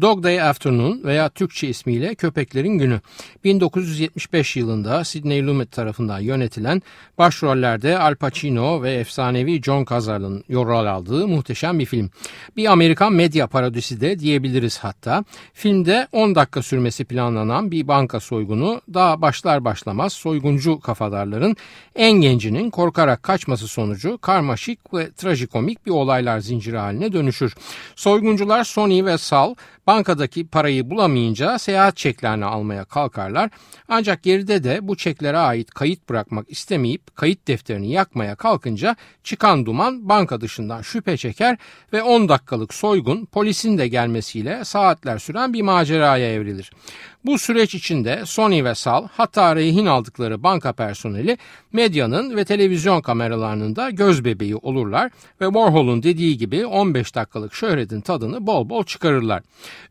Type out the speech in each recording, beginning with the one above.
Dog Day Afternoon veya Türkçe ismiyle Köpeklerin Günü 1975 yılında Sidney Lumet tarafından yönetilen başrollerde Al Pacino ve efsanevi John Cazale'ın rol aldığı muhteşem bir film. Bir Amerikan medya parodisi de diyebiliriz hatta. Filmde 10 dakika sürmesi planlanan bir banka soygunu daha başlar başlamaz soyguncu kafadarların en gencinin korkarak kaçması sonucu karmaşık ve trajikomik bir olaylar zinciri haline dönüşür. Soyguncular Sony ve Sal bankadaki parayı bulamayınca seyahat çeklerini almaya kalkarlar. Ancak geride de bu çeklere ait kayıt bırakmak istemeyip kayıt defterini yakmaya kalkınca çıkan duman banka dışından şüphe çeker ve 10 dakikalık soygun polisin de gelmesiyle saatler süren bir maceraya evrilir. Bu süreç içinde Sony ve Sal hatta rehin aldıkları banka personeli medyanın ve televizyon kameralarının da göz bebeği olurlar ve Warhol'un dediği gibi 15 dakikalık şöhretin tadını bol bol çıkarırlar.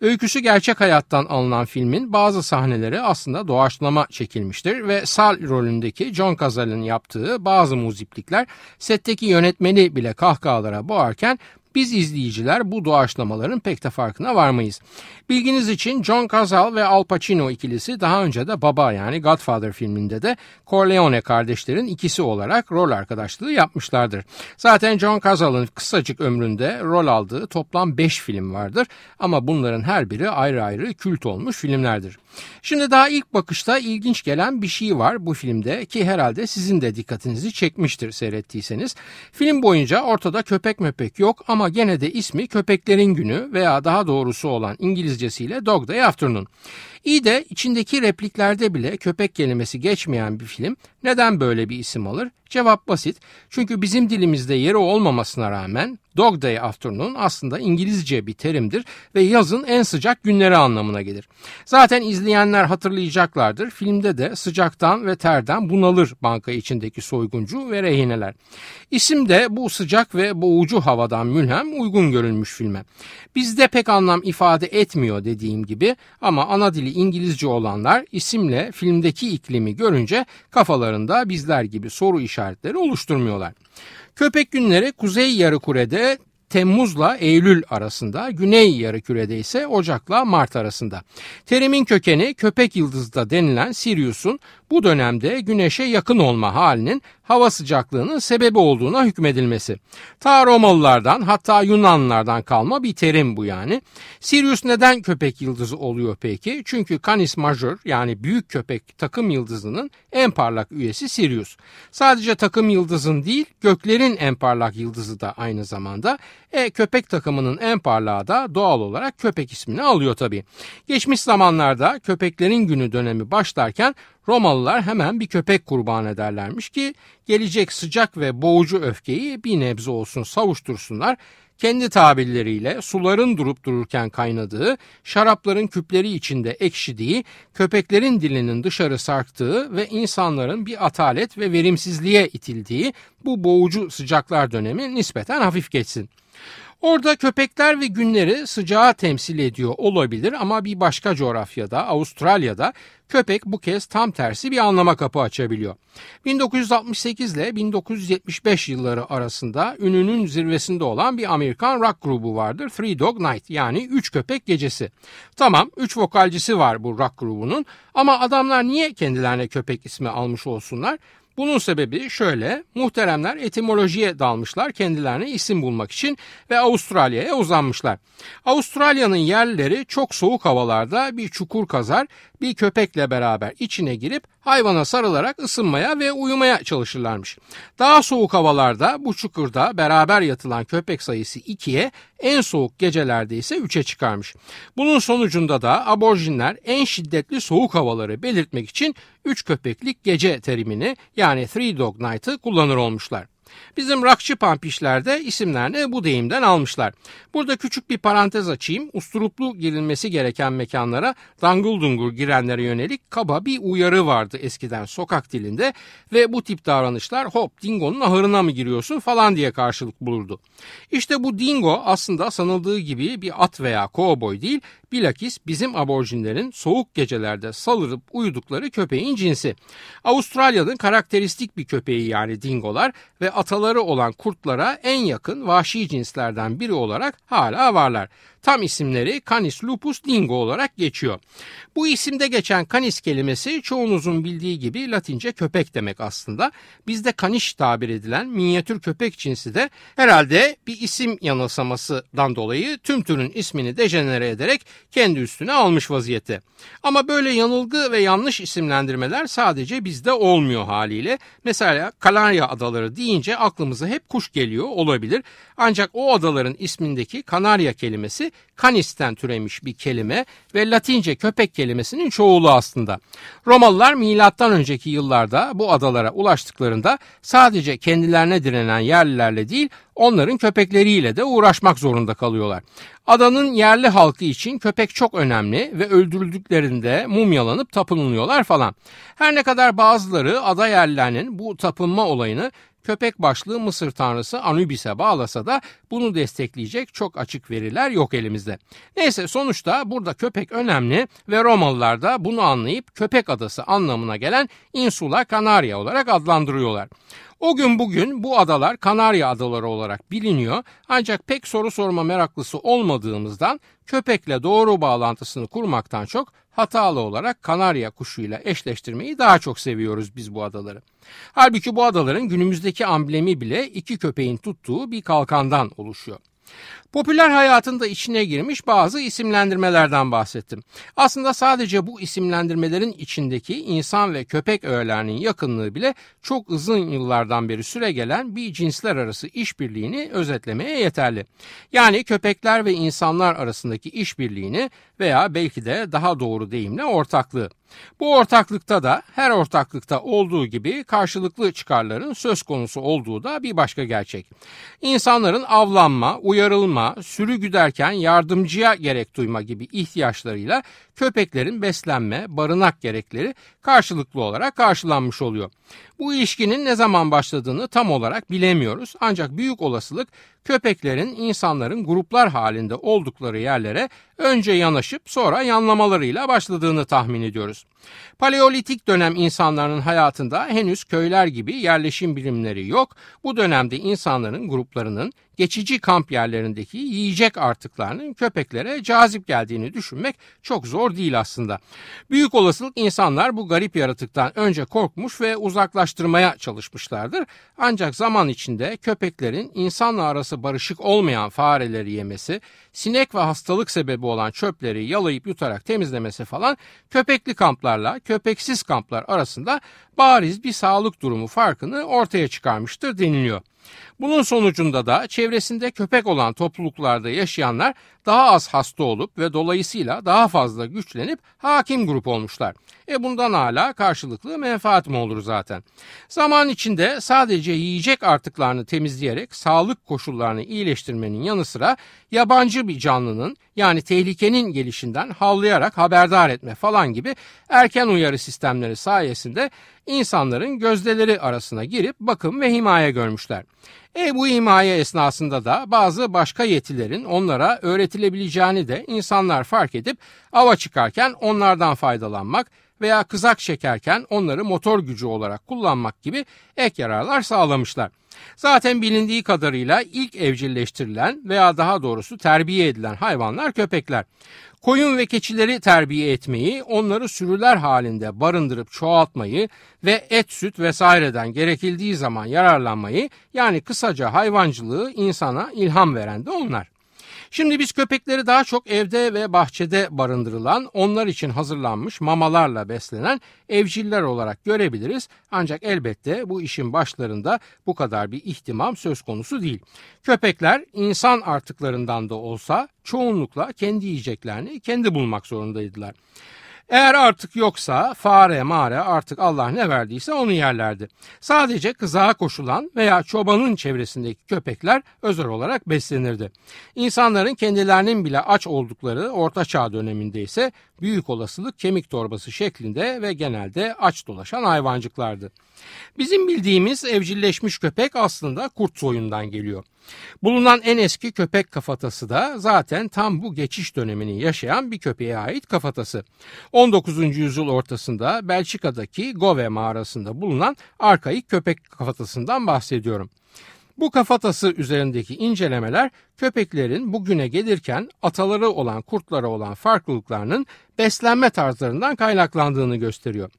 Öyküsü gerçek hayattan alınan filmin bazı sahneleri aslında doğaçlama çekilmiştir ve Sal rolündeki John Cazale'ın yaptığı bazı muziplikler setteki yönetmeni bile kahkahalara boğarken biz izleyiciler bu doğaçlamaların pek de farkına varmayız. Bilginiz için John Cazale ve Al Pacino ikilisi daha önce de Baba yani Godfather filminde de Corleone kardeşlerin ikisi olarak rol arkadaşlığı yapmışlardır. Zaten John Cazale'ın kısacık ömründe rol aldığı toplam 5 film vardır ama bunların her biri ayrı ayrı kült olmuş filmlerdir. Şimdi daha ilk bakışta ilginç gelen bir şey var bu filmde ki herhalde sizin de dikkatinizi çekmiştir seyrettiyseniz. Film boyunca ortada köpek möpek yok ama gene de ismi Köpeklerin Günü veya daha doğrusu olan İngilizcesiyle Dog Day Afternoon. İyi de içindeki repliklerde bile köpek kelimesi geçmeyen bir film neden böyle bir isim alır? Cevap basit. Çünkü bizim dilimizde yeri olmamasına rağmen Dog Day Afternoon aslında İngilizce bir terimdir ve yazın en sıcak günleri anlamına gelir. Zaten izleyenler hatırlayacaklardır. Filmde de sıcaktan ve terden bunalır banka içindeki soyguncu ve rehineler. İsim de bu sıcak ve boğucu havadan mülhem uygun görülmüş filme. Bizde pek anlam ifade etmiyor dediğim gibi ama ana dili İngilizce olanlar isimle filmdeki iklimi görünce kafalarında bizler gibi soru işaretleri oluşturmuyorlar. Köpek günleri Kuzey Yarıküre'de Temmuz'la Eylül arasında, Güney Yarıküre'de ise Ocak'la Mart arasında. Terimin kökeni köpek yıldızda denilen Sirius'un bu dönemde güneşe yakın olma halinin hava sıcaklığının sebebi olduğuna hükmedilmesi. Ta Romalılardan hatta Yunanlılardan kalma bir terim bu yani. Sirius neden köpek yıldızı oluyor peki? Çünkü Canis Major yani büyük köpek takım yıldızının en parlak üyesi Sirius. Sadece takım yıldızın değil göklerin en parlak yıldızı da aynı zamanda. E köpek takımının en parlağı da doğal olarak köpek ismini alıyor tabii. Geçmiş zamanlarda köpeklerin günü dönemi başlarken Romalılar hemen bir köpek kurban ederlermiş ki gelecek sıcak ve boğucu öfkeyi bir nebze olsun savuştursunlar. Kendi tabirleriyle suların durup dururken kaynadığı, şarapların küpleri içinde ekşidiği, köpeklerin dilinin dışarı sarktığı ve insanların bir atalet ve verimsizliğe itildiği bu boğucu sıcaklar dönemi nispeten hafif geçsin. Orada köpekler ve günleri sıcağı temsil ediyor olabilir ama bir başka coğrafyada Avustralya'da köpek bu kez tam tersi bir anlama kapı açabiliyor. 1968 ile 1975 yılları arasında ününün zirvesinde olan bir Amerikan rock grubu vardır. Three Dog Night yani Üç Köpek Gecesi. Tamam üç vokalcisi var bu rock grubunun ama adamlar niye kendilerine köpek ismi almış olsunlar? Bunun sebebi şöyle, muhteremler etimolojiye dalmışlar kendilerine isim bulmak için ve Avustralya'ya uzanmışlar. Avustralya'nın yerlileri çok soğuk havalarda bir çukur kazar, bir köpekle beraber içine girip hayvana sarılarak ısınmaya ve uyumaya çalışırlarmış. Daha soğuk havalarda bu çukurda beraber yatılan köpek sayısı 2'ye en soğuk gecelerde ise 3'e çıkarmış. Bunun sonucunda da aborjinler en şiddetli soğuk havaları belirtmek için 3 köpeklik gece terimini yani Three Dog Night'ı kullanır olmuşlar. Bizim rakçı pampişler de isimlerini bu deyimden almışlar. Burada küçük bir parantez açayım. Usturuplu girilmesi gereken mekanlara dangul dungur girenlere yönelik kaba bir uyarı vardı eskiden sokak dilinde ve bu tip davranışlar hop dingonun ahırına mı giriyorsun falan diye karşılık bulurdu. İşte bu dingo aslında sanıldığı gibi bir at veya kovboy değil Bilakis bizim aborjinlerin soğuk gecelerde salırıp uyudukları köpeğin cinsi. Avustralya'nın karakteristik bir köpeği yani dingolar ve ataları olan kurtlara en yakın vahşi cinslerden biri olarak hala varlar. Tam isimleri Canis lupus dingo olarak geçiyor. Bu isimde geçen canis kelimesi çoğunuzun bildiği gibi Latince köpek demek aslında. Bizde kaniş tabir edilen minyatür köpek cinsi de herhalde bir isim yanılsamasından dolayı tüm türün ismini dejenere ederek kendi üstüne almış vaziyette. Ama böyle yanılgı ve yanlış isimlendirmeler sadece bizde olmuyor haliyle. Mesela Kanarya Adaları deyince aklımıza hep kuş geliyor olabilir. Ancak o adaların ismindeki Kanarya kelimesi Canis'ten türemiş bir kelime ve Latince köpek kelimesinin çoğulu aslında. Romalılar milattan önceki yıllarda bu adalara ulaştıklarında sadece kendilerine direnen yerlilerle değil onların köpekleriyle de uğraşmak zorunda kalıyorlar. Adanın yerli halkı için köpek çok önemli ve öldürüldüklerinde mumyalanıp tapınılıyorlar falan. Her ne kadar bazıları ada yerlilerinin bu tapınma olayını köpek başlı Mısır tanrısı Anubis'e bağlasa da bunu destekleyecek çok açık veriler yok elimizde. Neyse sonuçta burada köpek önemli ve Romalılar da bunu anlayıp köpek adası anlamına gelen Insula Canaria olarak adlandırıyorlar. O gün bugün bu adalar Kanarya adaları olarak biliniyor ancak pek soru sorma meraklısı olmadığımızdan köpekle doğru bağlantısını kurmaktan çok hatalı olarak Kanarya kuşuyla eşleştirmeyi daha çok seviyoruz biz bu adaları. Halbuki bu adaların günümüzdeki amblemi bile iki köpeğin tuttuğu bir kalkandan oluşuyor. Popüler hayatında içine girmiş bazı isimlendirmelerden bahsettim. Aslında sadece bu isimlendirmelerin içindeki insan ve köpek öğelerinin yakınlığı bile çok uzun yıllardan beri süre gelen bir cinsler arası işbirliğini özetlemeye yeterli. Yani köpekler ve insanlar arasındaki işbirliğini veya belki de daha doğru deyimle ortaklığı. Bu ortaklıkta da her ortaklıkta olduğu gibi karşılıklı çıkarların söz konusu olduğu da bir başka gerçek. İnsanların avlanma, uyarılma, sürü güderken yardımcıya gerek duyma gibi ihtiyaçlarıyla köpeklerin beslenme, barınak gerekleri karşılıklı olarak karşılanmış oluyor. Bu ilişkinin ne zaman başladığını tam olarak bilemiyoruz ancak büyük olasılık köpeklerin insanların gruplar halinde oldukları yerlere önce yanaşıp sonra yanlamalarıyla başladığını tahmin ediyoruz. Paleolitik dönem insanların hayatında henüz köyler gibi yerleşim birimleri yok. Bu dönemde insanların gruplarının geçici kamp yerlerindeki yiyecek artıklarının köpeklere cazip geldiğini düşünmek çok zor değil aslında. Büyük olasılık insanlar bu garip yaratıktan önce korkmuş ve uzaklaştırmaya çalışmışlardır. Ancak zaman içinde köpeklerin insanla arası barışık olmayan fareleri yemesi, sinek ve hastalık sebebi olan çöpleri yalayıp yutarak temizlemesi falan köpekli kamplarla köpeksiz kamplar arasında bariz bir sağlık durumu farkını ortaya çıkarmıştır deniliyor. Bunun sonucunda da çevresinde köpek olan topluluklarda yaşayanlar daha az hasta olup ve dolayısıyla daha fazla güçlenip hakim grup olmuşlar. E bundan hala karşılıklı menfaat mi olur zaten? Zaman içinde sadece yiyecek artıklarını temizleyerek sağlık koşullarını iyileştirmenin yanı sıra yabancı bir canlının yani tehlikenin gelişinden havlayarak haberdar etme falan gibi erken uyarı sistemleri sayesinde insanların gözdeleri arasına girip bakım ve himaye görmüşler. E bu himaye esnasında da bazı başka yetilerin onlara öğretilebileceğini de insanlar fark edip ava çıkarken onlardan faydalanmak veya kızak çekerken onları motor gücü olarak kullanmak gibi ek yararlar sağlamışlar. Zaten bilindiği kadarıyla ilk evcilleştirilen veya daha doğrusu terbiye edilen hayvanlar köpekler. Koyun ve keçileri terbiye etmeyi, onları sürüler halinde barındırıp çoğaltmayı ve et, süt vesaireden gerekildiği zaman yararlanmayı yani kısaca hayvancılığı insana ilham veren de onlar. Şimdi biz köpekleri daha çok evde ve bahçede barındırılan, onlar için hazırlanmış mamalarla beslenen evciller olarak görebiliriz. Ancak elbette bu işin başlarında bu kadar bir ihtimam söz konusu değil. Köpekler insan artıklarından da olsa çoğunlukla kendi yiyeceklerini kendi bulmak zorundaydılar. Eğer artık yoksa fare mare artık Allah ne verdiyse onu yerlerdi. Sadece kızağa koşulan veya çobanın çevresindeki köpekler özel olarak beslenirdi. İnsanların kendilerinin bile aç oldukları Orta Çağ döneminde ise büyük olasılık kemik torbası şeklinde ve genelde aç dolaşan hayvancıklardı. Bizim bildiğimiz evcilleşmiş köpek aslında kurt soyundan geliyor. Bulunan en eski köpek kafatası da zaten tam bu geçiş dönemini yaşayan bir köpeğe ait kafatası. 19. yüzyıl ortasında Belçika'daki Gove mağarasında bulunan arkaik köpek kafatasından bahsediyorum. Bu kafatası üzerindeki incelemeler köpeklerin bugüne gelirken ataları olan kurtlara olan farklılıklarının beslenme tarzlarından kaynaklandığını gösteriyor.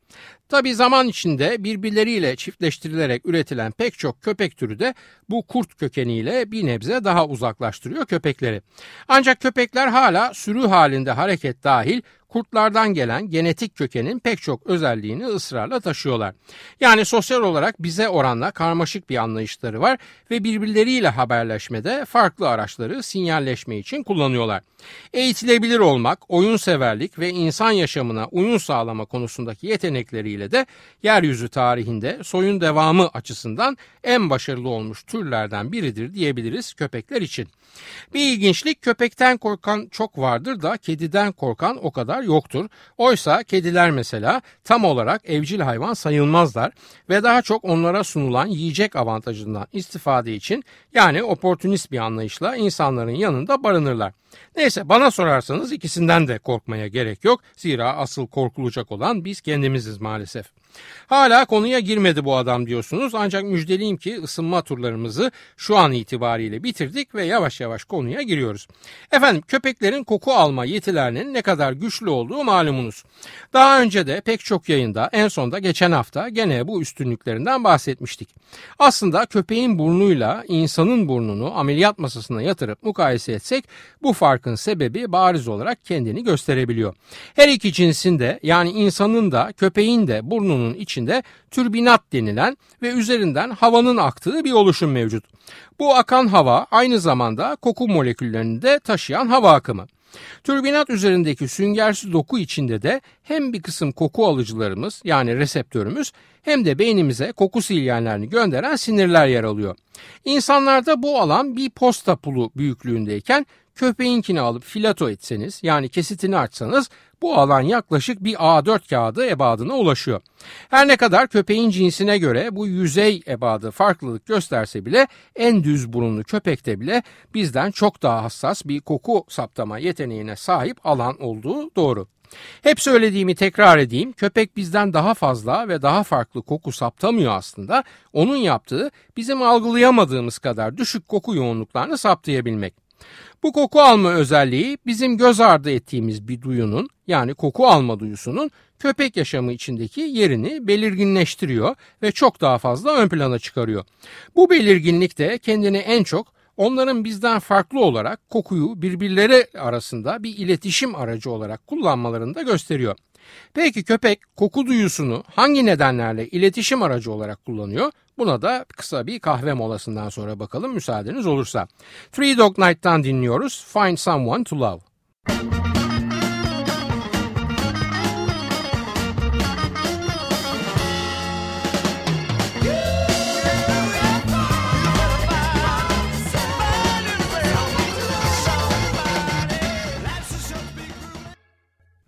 Tabi zaman içinde birbirleriyle çiftleştirilerek üretilen pek çok köpek türü de bu kurt kökeniyle bir nebze daha uzaklaştırıyor köpekleri. Ancak köpekler hala sürü halinde hareket dahil kurtlardan gelen genetik kökenin pek çok özelliğini ısrarla taşıyorlar. Yani sosyal olarak bize oranla karmaşık bir anlayışları var ve birbirleriyle haberleşmede farklı araçları sinyalleşme için kullanıyorlar. Eğitilebilir olmak, oyun severlik ve insan yaşamına uyum sağlama konusundaki yetenekleriyle de yeryüzü tarihinde soyun devamı açısından en başarılı olmuş türlerden biridir diyebiliriz köpekler için. Bir ilginçlik köpekten korkan çok vardır da kediden korkan o kadar yoktur. Oysa kediler mesela tam olarak evcil hayvan sayılmazlar ve daha çok onlara sunulan yiyecek avantajından istifade için yani oportunist bir anlayışla insanların yanında barınırlar. Neyse bana sorarsanız ikisinden de korkmaya gerek yok. Zira asıl korkulacak olan biz kendimiziz maalesef. Hala konuya girmedi bu adam diyorsunuz ancak müjdeliyim ki ısınma turlarımızı şu an itibariyle bitirdik ve yavaş yavaş konuya giriyoruz. Efendim köpeklerin koku alma yetilerinin ne kadar güçlü olduğu malumunuz. Daha önce de pek çok yayında en sonda geçen hafta gene bu üstünlüklerinden bahsetmiştik. Aslında köpeğin burnuyla insanın burnunu ameliyat masasına yatırıp mukayese etsek bu farkın sebebi bariz olarak kendini gösterebiliyor. Her iki cinsin de yani insanın da köpeğin de burnunun içinde türbinat denilen ve üzerinden havanın aktığı bir oluşum mevcut. Bu akan hava aynı zamanda koku moleküllerini de taşıyan hava akımı. Türbinat üzerindeki süngersi doku içinde de hem bir kısım koku alıcılarımız yani reseptörümüz hem de beynimize koku sinyallerini gönderen sinirler yer alıyor. İnsanlarda bu alan bir posta pulu büyüklüğündeyken köpeğinkini alıp filato etseniz yani kesitini açsanız bu alan yaklaşık bir A4 kağıdı ebadına ulaşıyor. Her ne kadar köpeğin cinsine göre bu yüzey ebadı farklılık gösterse bile en düz burunlu köpekte bile bizden çok daha hassas bir koku saptama yeteneğine sahip alan olduğu doğru. Hep söylediğimi tekrar edeyim. Köpek bizden daha fazla ve daha farklı koku saptamıyor aslında. Onun yaptığı bizim algılayamadığımız kadar düşük koku yoğunluklarını saptayabilmek. Bu koku alma özelliği bizim göz ardı ettiğimiz bir duyunun yani koku alma duyusunun köpek yaşamı içindeki yerini belirginleştiriyor ve çok daha fazla ön plana çıkarıyor. Bu belirginlik de kendini en çok onların bizden farklı olarak kokuyu birbirleri arasında bir iletişim aracı olarak kullanmalarını da gösteriyor. Peki köpek koku duyusunu hangi nedenlerle iletişim aracı olarak kullanıyor? Buna da kısa bir kahve molasından sonra bakalım müsaadeniz olursa. Three Dog Night'tan dinliyoruz Find Someone to Love.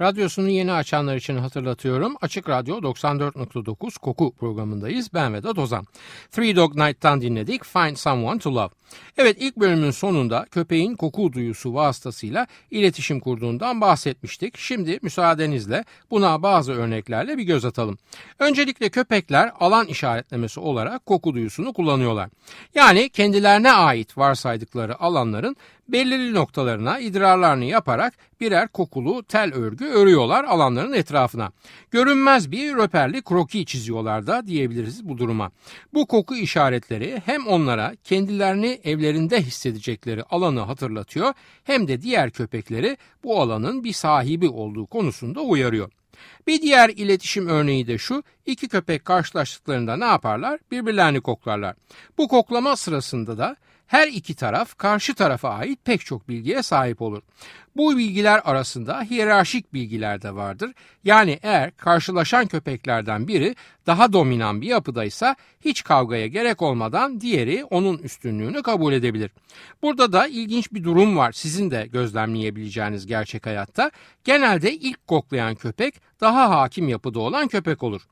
Radyosunu yeni açanlar için hatırlatıyorum. Açık Radyo 94.9 Koku programındayız. Ben Vedat Ozan. Three Dog Night'tan dinledik Find Someone to Love. Evet ilk bölümün sonunda köpeğin koku duyusu vasıtasıyla iletişim kurduğundan bahsetmiştik. Şimdi müsaadenizle buna bazı örneklerle bir göz atalım. Öncelikle köpekler alan işaretlemesi olarak koku duyusunu kullanıyorlar. Yani kendilerine ait varsaydıkları alanların belirli noktalarına idrarlarını yaparak birer kokulu tel örgü örüyorlar alanların etrafına. Görünmez bir röperli kroki çiziyorlar da diyebiliriz bu duruma. Bu koku işaretleri hem onlara kendilerini evlerinde hissedecekleri alanı hatırlatıyor hem de diğer köpekleri bu alanın bir sahibi olduğu konusunda uyarıyor. Bir diğer iletişim örneği de şu, iki köpek karşılaştıklarında ne yaparlar? Birbirlerini koklarlar. Bu koklama sırasında da her iki taraf karşı tarafa ait pek çok bilgiye sahip olur. Bu bilgiler arasında hiyerarşik bilgiler de vardır. Yani eğer karşılaşan köpeklerden biri daha dominan bir yapıdaysa hiç kavgaya gerek olmadan diğeri onun üstünlüğünü kabul edebilir. Burada da ilginç bir durum var sizin de gözlemleyebileceğiniz gerçek hayatta. Genelde ilk koklayan köpek daha hakim yapıda olan köpek olur.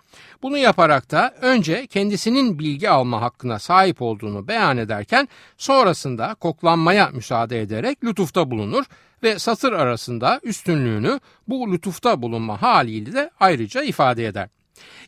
Bunu yaparak da önce kendisinin bilgi alma hakkına sahip olduğunu beyan ederken sonrasında koklanmaya müsaade ederek lütufta bulunur ve satır arasında üstünlüğünü bu lütufta bulunma haliyle de ayrıca ifade eder.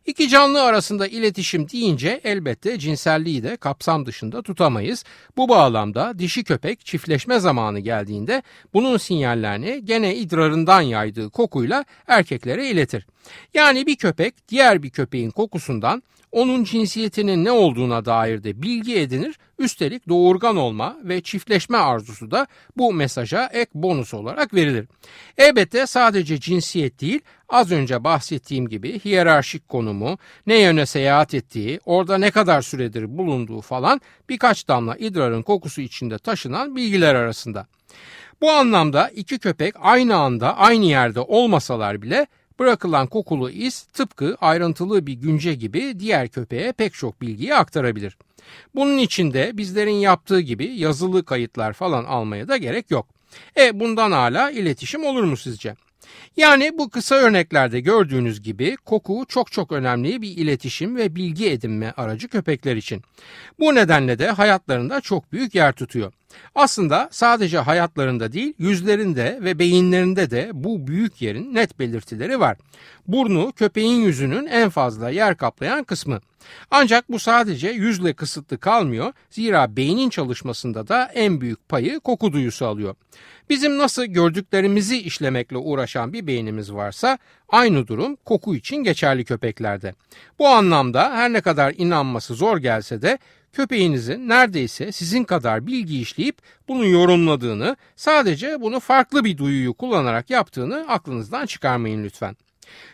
İki canlı arasında iletişim deyince elbette cinselliği de kapsam dışında tutamayız. Bu bağlamda dişi köpek çiftleşme zamanı geldiğinde bunun sinyallerini gene idrarından yaydığı kokuyla erkeklere iletir. Yani bir köpek diğer bir köpeğin kokusundan onun cinsiyetinin ne olduğuna dair de bilgi edinir. Üstelik doğurgan olma ve çiftleşme arzusu da bu mesaja ek bonus olarak verilir. Elbette sadece cinsiyet değil, az önce bahsettiğim gibi hiyerarşik konumu, ne yöne seyahat ettiği, orada ne kadar süredir bulunduğu falan birkaç damla idrarın kokusu içinde taşınan bilgiler arasında. Bu anlamda iki köpek aynı anda aynı yerde olmasalar bile Bırakılan kokulu iz tıpkı ayrıntılı bir günce gibi diğer köpeğe pek çok bilgiyi aktarabilir. Bunun için de bizlerin yaptığı gibi yazılı kayıtlar falan almaya da gerek yok. E bundan hala iletişim olur mu sizce? Yani bu kısa örneklerde gördüğünüz gibi koku çok çok önemli bir iletişim ve bilgi edinme aracı köpekler için. Bu nedenle de hayatlarında çok büyük yer tutuyor. Aslında sadece hayatlarında değil yüzlerinde ve beyinlerinde de bu büyük yerin net belirtileri var. Burnu köpeğin yüzünün en fazla yer kaplayan kısmı. Ancak bu sadece yüzle kısıtlı kalmıyor. Zira beynin çalışmasında da en büyük payı koku duyusu alıyor. Bizim nasıl gördüklerimizi işlemekle uğraşan bir beynimiz varsa aynı durum koku için geçerli köpeklerde. Bu anlamda her ne kadar inanması zor gelse de köpeğinizin neredeyse sizin kadar bilgi işleyip bunu yorumladığını, sadece bunu farklı bir duyuyu kullanarak yaptığını aklınızdan çıkarmayın lütfen.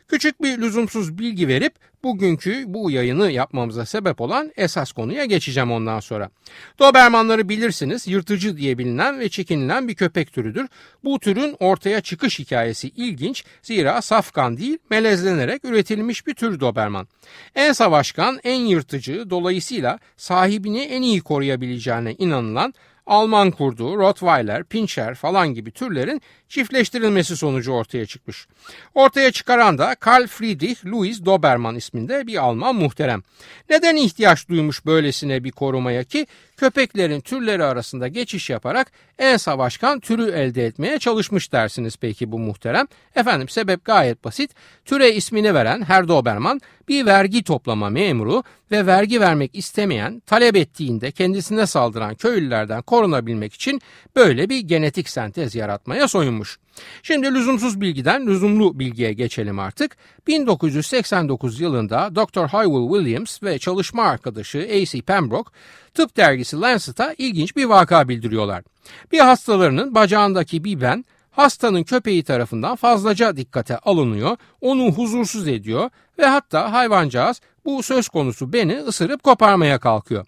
Küçük bir lüzumsuz bilgi verip bugünkü bu yayını yapmamıza sebep olan esas konuya geçeceğim ondan sonra. Dobermanları bilirsiniz yırtıcı diye bilinen ve çekinilen bir köpek türüdür. Bu türün ortaya çıkış hikayesi ilginç zira safkan değil melezlenerek üretilmiş bir tür Doberman. En savaşkan, en yırtıcı dolayısıyla sahibini en iyi koruyabileceğine inanılan Alman kurdu, Rottweiler, Pinscher falan gibi türlerin çiftleştirilmesi sonucu ortaya çıkmış. Ortaya çıkaran da Karl Friedrich Louis Doberman isminde bir Alman muhterem. Neden ihtiyaç duymuş böylesine bir korumaya ki köpeklerin türleri arasında geçiş yaparak en savaşkan türü elde etmeye çalışmış dersiniz peki bu muhterem. Efendim sebep gayet basit. Türe ismini veren Herr Doberman bir vergi toplama memuru ve vergi vermek istemeyen, talep ettiğinde kendisine saldıran köylülerden korunabilmek için böyle bir genetik sentez yaratmaya soyunmuş. Şimdi lüzumsuz bilgiden lüzumlu bilgiye geçelim artık. 1989 yılında Dr. Hywell Williams ve çalışma arkadaşı A.C. Pembroke tıp dergisi Lancet'a ilginç bir vaka bildiriyorlar. Bir hastalarının bacağındaki bir ben hastanın köpeği tarafından fazlaca dikkate alınıyor, onu huzursuz ediyor ve hatta hayvancağız bu söz konusu beni ısırıp koparmaya kalkıyor.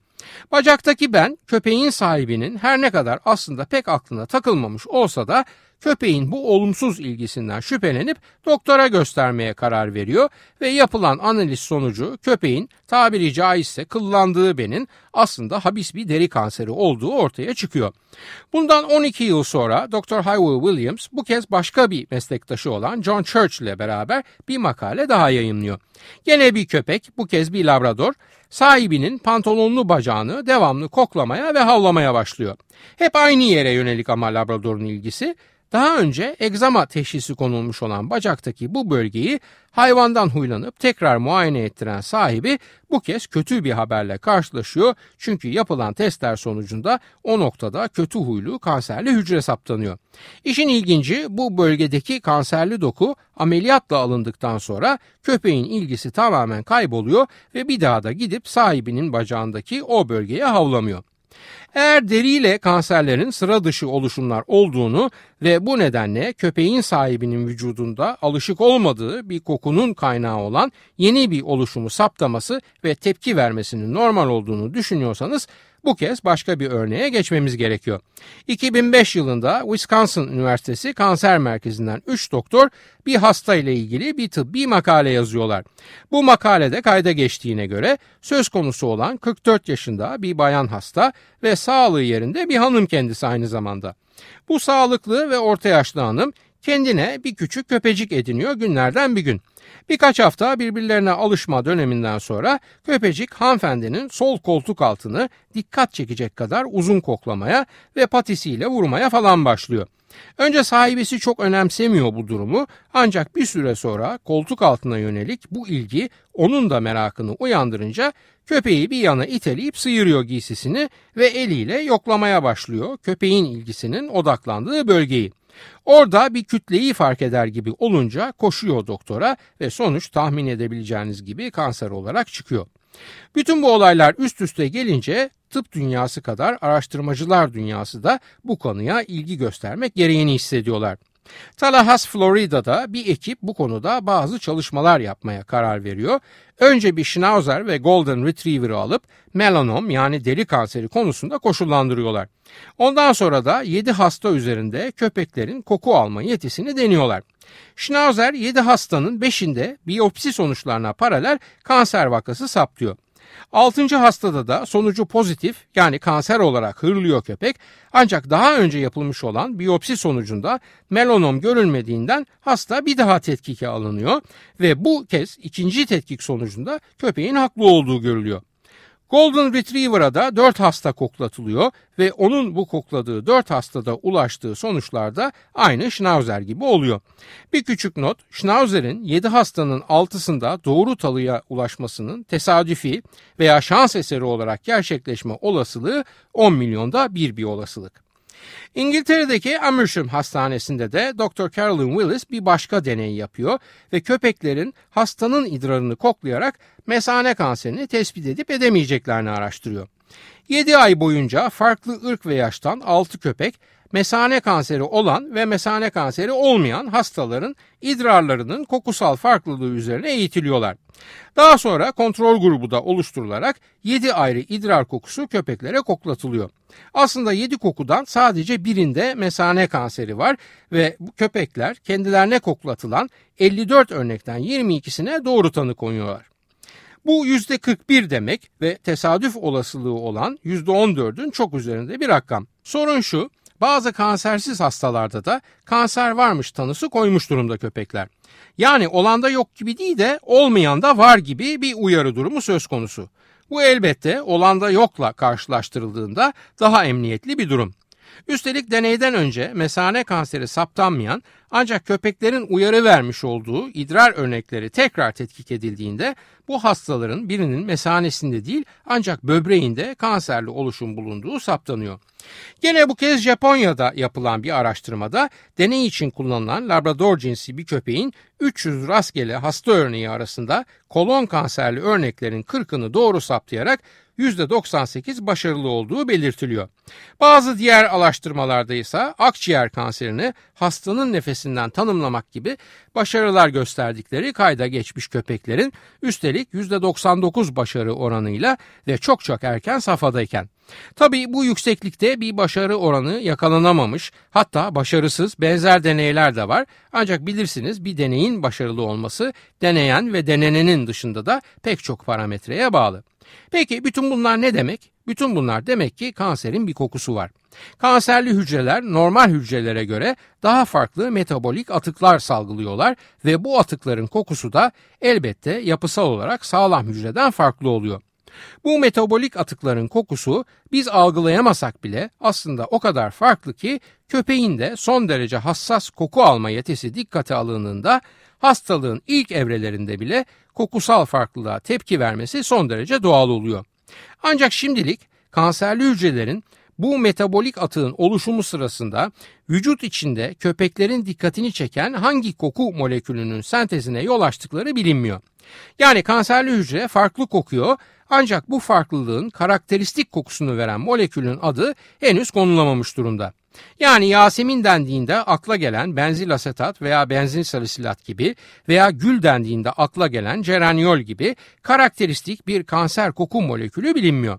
Bacaktaki ben köpeğin sahibinin her ne kadar aslında pek aklına takılmamış olsa da köpeğin bu olumsuz ilgisinden şüphelenip doktora göstermeye karar veriyor ve yapılan analiz sonucu köpeğin tabiri caizse kıllandığı benin aslında habis bir deri kanseri olduğu ortaya çıkıyor. Bundan 12 yıl sonra Dr. Hywell Williams bu kez başka bir meslektaşı olan John Church ile beraber bir makale daha yayınlıyor. Gene bir köpek, bu kez bir labrador, sahibinin pantolonlu bacağını devamlı koklamaya ve havlamaya başlıyor. Hep aynı yere yönelik ama labradorun ilgisi daha önce egzama teşhisi konulmuş olan bacaktaki bu bölgeyi hayvandan huylanıp tekrar muayene ettiren sahibi bu kez kötü bir haberle karşılaşıyor. Çünkü yapılan testler sonucunda o noktada kötü huylu kanserli hücre saptanıyor. İşin ilginci bu bölgedeki kanserli doku ameliyatla alındıktan sonra köpeğin ilgisi tamamen kayboluyor ve bir daha da gidip sahibinin bacağındaki o bölgeye havlamıyor. Eğer deriyle kanserlerin sıra dışı oluşumlar olduğunu ve bu nedenle köpeğin sahibinin vücudunda alışık olmadığı bir kokunun kaynağı olan yeni bir oluşumu saptaması ve tepki vermesinin normal olduğunu düşünüyorsanız Bu kez başka bir örneğe geçmemiz gerekiyor. 2005 yılında Wisconsin Üniversitesi Kanser Merkezi'nden 3 doktor bir hasta ile ilgili bir tıbbi makale yazıyorlar. Bu makalede kayda geçtiğine göre söz konusu olan 44 yaşında bir bayan hasta ve sağlığı yerinde bir hanım kendisi aynı zamanda. Bu sağlıklı ve orta yaşlı hanım kendine bir küçük köpecik ediniyor günlerden bir gün. Birkaç hafta birbirlerine alışma döneminden sonra köpecik hanımefendinin sol koltuk altını dikkat çekecek kadar uzun koklamaya ve patisiyle vurmaya falan başlıyor. Önce sahibesi çok önemsemiyor bu durumu ancak bir süre sonra koltuk altına yönelik bu ilgi onun da merakını uyandırınca köpeği bir yana iteleyip sıyırıyor giysisini ve eliyle yoklamaya başlıyor köpeğin ilgisinin odaklandığı bölgeyi. Orada bir kütleyi fark eder gibi olunca koşuyor doktora ve sonuç tahmin edebileceğiniz gibi kanser olarak çıkıyor. Bütün bu olaylar üst üste gelince tıp dünyası kadar araştırmacılar dünyası da bu konuya ilgi göstermek gereğini hissediyorlar. Tallahassee, Florida'da bir ekip bu konuda bazı çalışmalar yapmaya karar veriyor. Önce bir Schnauzer ve Golden Retriever'ı alıp melanom yani deri kanseri konusunda koşullandırıyorlar. Ondan sonra da 7 hasta üzerinde köpeklerin koku alma yetisini deniyorlar. Schnauzer 7 hastanın 5'inde biyopsi sonuçlarına paralel kanser vakası saptıyor. Altıncı hastada da sonucu pozitif yani kanser olarak hırlıyor köpek ancak daha önce yapılmış olan biyopsi sonucunda melanom görülmediğinden hasta bir daha tetkike alınıyor ve bu kez ikinci tetkik sonucunda köpeğin haklı olduğu görülüyor. Golden Retriever'a da 4 hasta koklatılıyor ve onun bu kokladığı 4 hastada ulaştığı sonuçlarda aynı Schnauzer gibi oluyor. Bir küçük not, Schnauzer'in 7 hastanın 6'sında doğru talıya ulaşmasının tesadüfi veya şans eseri olarak gerçekleşme olasılığı 10 milyonda bir bir olasılık. İngiltere'deki Amersham Hastanesi'nde de Dr. Carolyn Willis bir başka deney yapıyor ve köpeklerin hastanın idrarını koklayarak mesane kanserini tespit edip edemeyeceklerini araştırıyor. 7 ay boyunca farklı ırk ve yaştan 6 köpek mesane kanseri olan ve mesane kanseri olmayan hastaların idrarlarının kokusal farklılığı üzerine eğitiliyorlar. Daha sonra kontrol grubu da oluşturularak 7 ayrı idrar kokusu köpeklere koklatılıyor. Aslında 7 kokudan sadece birinde mesane kanseri var ve bu köpekler kendilerine koklatılan 54 örnekten 22'sine doğru tanı koyuyorlar. Bu %41 demek ve tesadüf olasılığı olan %14'ün çok üzerinde bir rakam. Sorun şu, bazı kansersiz hastalarda da kanser varmış tanısı koymuş durumda köpekler. Yani olanda yok gibi değil de olmayan da var gibi bir uyarı durumu söz konusu. Bu elbette olanda yokla karşılaştırıldığında daha emniyetli bir durum. Üstelik deneyden önce mesane kanseri saptanmayan ancak köpeklerin uyarı vermiş olduğu idrar örnekleri tekrar tetkik edildiğinde bu hastaların birinin mesanesinde değil ancak böbreğinde kanserli oluşum bulunduğu saptanıyor. Gene bu kez Japonya'da yapılan bir araştırmada deney için kullanılan Labrador cinsi bir köpeğin 300 rastgele hasta örneği arasında kolon kanserli örneklerin 40'ını doğru saptayarak %98 başarılı olduğu belirtiliyor. Bazı diğer araştırmalarda ise akciğer kanserini hastanın nefesinden tanımlamak gibi başarılar gösterdikleri kayda geçmiş köpeklerin üstelik %99 başarı oranıyla ve çok çok erken safhadayken. Tabii bu yükseklikte bir başarı oranı yakalanamamış hatta başarısız benzer deneyler de var. Ancak bilirsiniz bir deneyin başarılı olması deneyen ve denenenin dışında da pek çok parametreye bağlı. Peki bütün bunlar ne demek? Bütün bunlar demek ki kanserin bir kokusu var. Kanserli hücreler normal hücrelere göre daha farklı metabolik atıklar salgılıyorlar ve bu atıkların kokusu da elbette yapısal olarak sağlam hücreden farklı oluyor. Bu metabolik atıkların kokusu biz algılayamasak bile aslında o kadar farklı ki köpeğin de son derece hassas koku alma yetisi dikkate alındığında hastalığın ilk evrelerinde bile kokusal farklılığa tepki vermesi son derece doğal oluyor. Ancak şimdilik kanserli hücrelerin bu metabolik atığın oluşumu sırasında vücut içinde köpeklerin dikkatini çeken hangi koku molekülünün sentezine yol açtıkları bilinmiyor. Yani kanserli hücre farklı kokuyor ancak bu farklılığın karakteristik kokusunu veren molekülün adı henüz konulamamış durumda. Yani Yasemin dendiğinde akla gelen benzil asetat veya benzin salisilat gibi veya gül dendiğinde akla gelen ceraniol gibi karakteristik bir kanser koku molekülü bilinmiyor.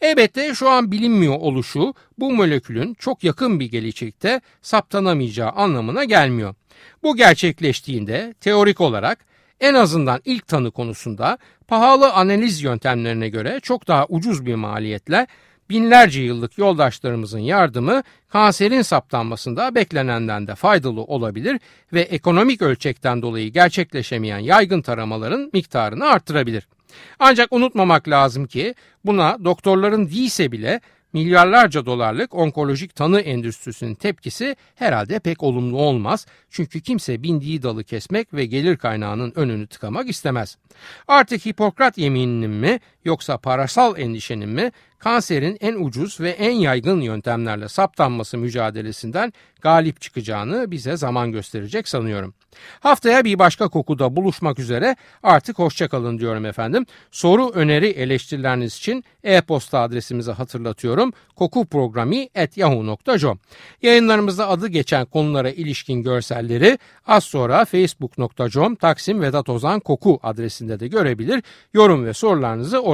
Elbette şu an bilinmiyor oluşu bu molekülün çok yakın bir gelecekte saptanamayacağı anlamına gelmiyor. Bu gerçekleştiğinde teorik olarak en azından ilk tanı konusunda pahalı analiz yöntemlerine göre çok daha ucuz bir maliyetle binlerce yıllık yoldaşlarımızın yardımı kanserin saptanmasında beklenenden de faydalı olabilir ve ekonomik ölçekten dolayı gerçekleşemeyen yaygın taramaların miktarını arttırabilir. Ancak unutmamak lazım ki buna doktorların değilse bile milyarlarca dolarlık onkolojik tanı endüstrisinin tepkisi herhalde pek olumlu olmaz. Çünkü kimse bindiği dalı kesmek ve gelir kaynağının önünü tıkamak istemez. Artık Hipokrat yemininin mi yoksa parasal endişenin mi kanserin en ucuz ve en yaygın yöntemlerle saptanması mücadelesinden galip çıkacağını bize zaman gösterecek sanıyorum. Haftaya bir başka kokuda buluşmak üzere artık hoşçakalın diyorum efendim. Soru, öneri, eleştirileriniz için e-posta adresimizi hatırlatıyorum. kokuprogrami.yahoo.com Yayınlarımızda adı geçen konulara ilişkin görselleri az sonra facebook.com Taksim Vedat Ozan Koku adresinde de görebilir. Yorum ve sorularınızı